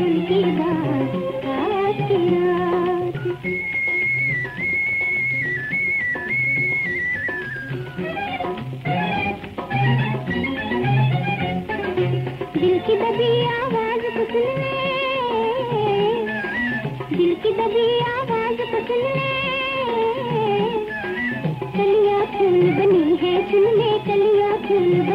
दिल की दबी आवाज़ को दिल की दबी आवाज़ को कलिया फूल बनी है सुन ले कलिया फूल बनी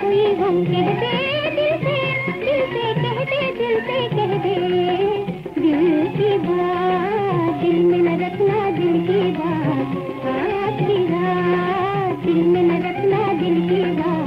कोई हम कह दिल से दिल से दिल से दिल की बात, दिल में न रखना दिल की बात। दिल में न रखना दिल की बात।